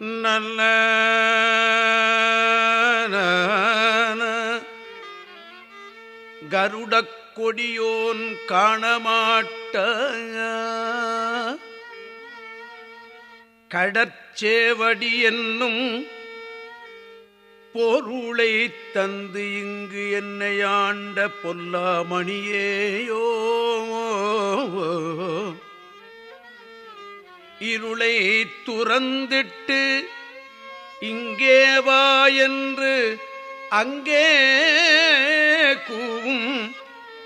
நல்ல கருடக் கொடியோன் காணமாட்ட கடற்சேவடி என்னும் பொருளை தந்து இங்கு என்னை ஆண்ட பொல்லாமணியேயோ. இருளை துறந்திட்டு இங்கே வா என்று அங்கே கூவும்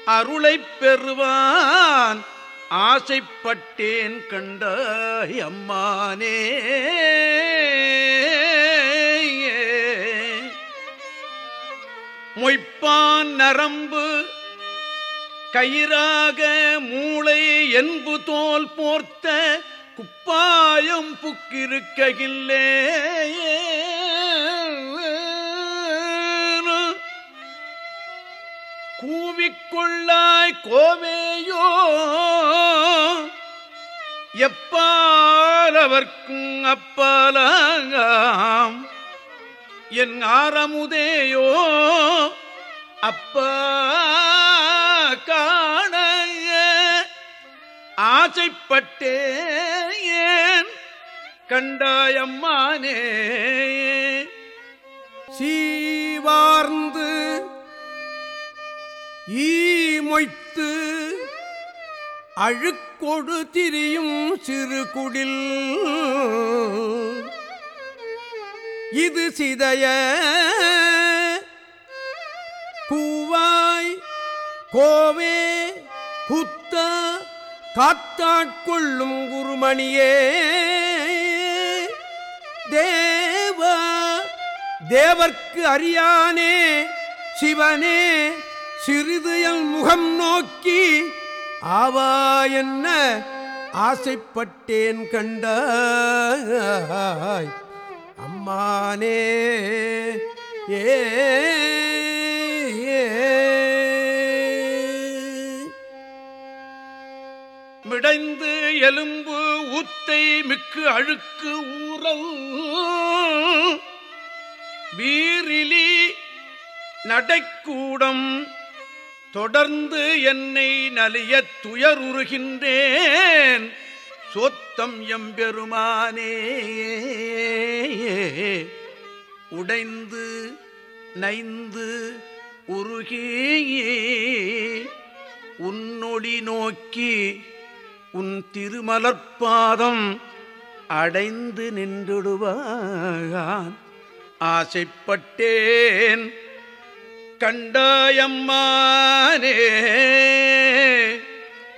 அருளைப் பெறுவான். ஆசைப்பட்டேன் கண்டாய் அம்மானே. மொய்ப்பான் நரம்பு கயிறாக மூளை என்பு தோல் போர்த்த குப்பாயம் புக்கிருக்கையில்லே கூவிக்கொள்ளாய் கோவேயோ எப்பால் அவர்க்கும் அப்பாலாங்காம் என் ஆரமுதேயோ. அப்பா ஆசைப்பட்டேன் கண்டாயம்மானே? சீவார்ந்து ஈமொய்த்து அழுக்கொடு திரியும் சிறுகுடில் இது சிதைய பூவாய் கோவே குத்தா காத்தாட்கொள்ளும் குருமணியே. தேவா தேவர்க்கு அறியானே சிவனே சிறிது முகம் நோக்கி ஆவா என்ன ஆசைப்பட்டேன் கண்டாய். அம்மானே ஏ மிடைந்து எலும்பு ஊத்தை மிக்கு அழுக்கு ஊரல் வீரிலி நடைக்கூடம் தொடர்ந்து என்னை நலிய துயருறுகின்றேன். சொத்தம் எம்பெருமானே உடைந்து நைந்து உருகி உன்னொடி நோக்கி உன் திருமலர்பாதம் அடைந்து நின்றுடுவான் ஆசைப்பட்டேன் கண்டாயம்மானே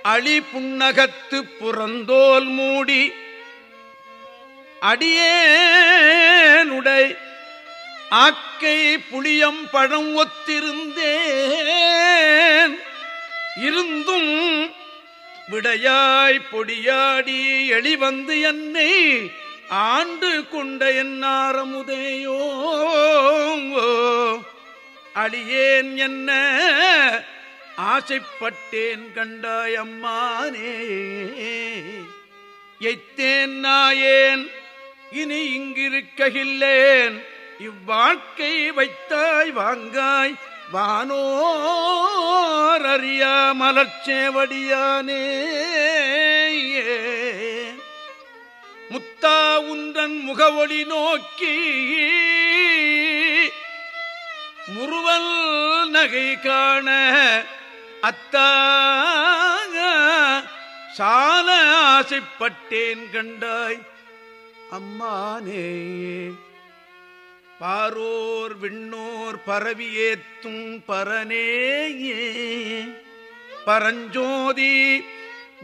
அழி புன்னகத்து புறந்தோல் மூடி அடியேனுடை ஆக்கை புளியம் பழம் ஒத்திருந்தேன். இருந்தும் விடையாய் பொடியாடி எளிவந்து என்னை ஆண்டு கொண்ட என்னாரமுதையோ அடியேன் என்ன ஆசைப்பட்டேன் கண்டாய் அம்மானே. எய்த்தேன் நாயேன் இனி இங்கிருக்ககில்லேன். இவ்வாழ்க்கை வைத்தாய் வாங்காய் வானோர் மலர்ச்சேவடியானே. முத்தா உன்றன் முகவொளி நோக்கி முறுவல் நகை காண அத்தாக சால ஆசைப்பட்டேன் கண்டாய் அம்மானே. பாரோர் விண்ணோர் பரவியேத்தும் பரனேயே. பரஞ்சோதி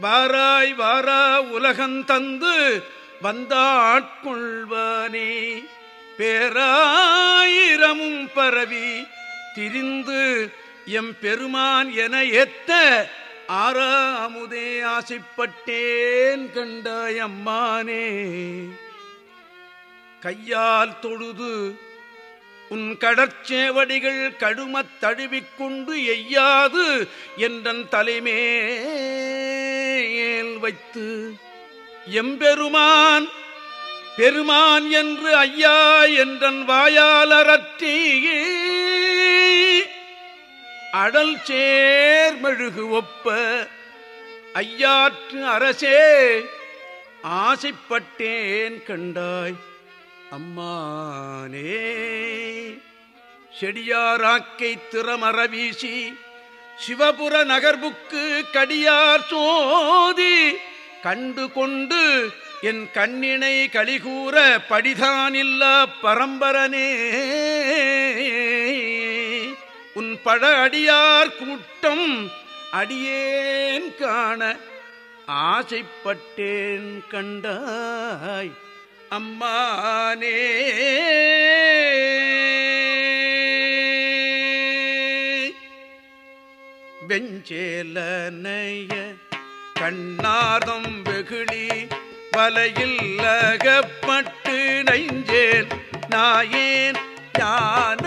வாராய் வாரா உலகந்தந்து வந்தாட்கொள்வானே. பேராயிரமும் பரவி திரிந்து எம் பெருமான் என ஏத்த ஆறாமுதே ஆசைப்பட்டேன் கண்டாயம்மானே. கையால் தொழுது உன் கடற்சேவடிகள் கடுமத் தழுவிக்கொண்டு எய்யாது என்றன் தலைமேல் வைத்து எம்பெருமான் பெருமான் என்று ஐயா என்றன் வாயாலரற்றி அடல் சேர்மெழுகு ஒப்ப ஐயாற்று அரசே ஆசைப்பட்டேன் கண்டாய். அம்மானே செடியாராக்கை திறமர வீசி சிவபுர நகர்வுக்கு கடியார் சோதி கண்டு கொண்டு என் கண்ணினை கலிகூற படிதானில்ல பரம்பரனே. உன் பட அடியார் கூட்டம் அடியேன் காண ஆசைப்பட்டேன் கண்டாய். அம்மானே. வெஞ்சேலனைய கண்ணாதம் வெகுளி வலையில் அகப்பட்டு நைஞ்சேன் நாயேன் ஞான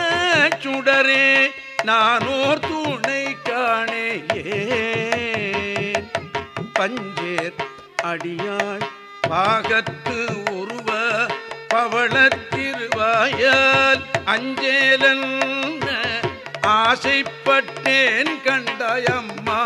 சுடரே நானோர் துணை காணேயே பஞ்சேர் அடியாள் பாகத்து பவளத்திருவாயால் அஞ்சேலன் ஆசைப்பட்டேன் கண்டாயம்மா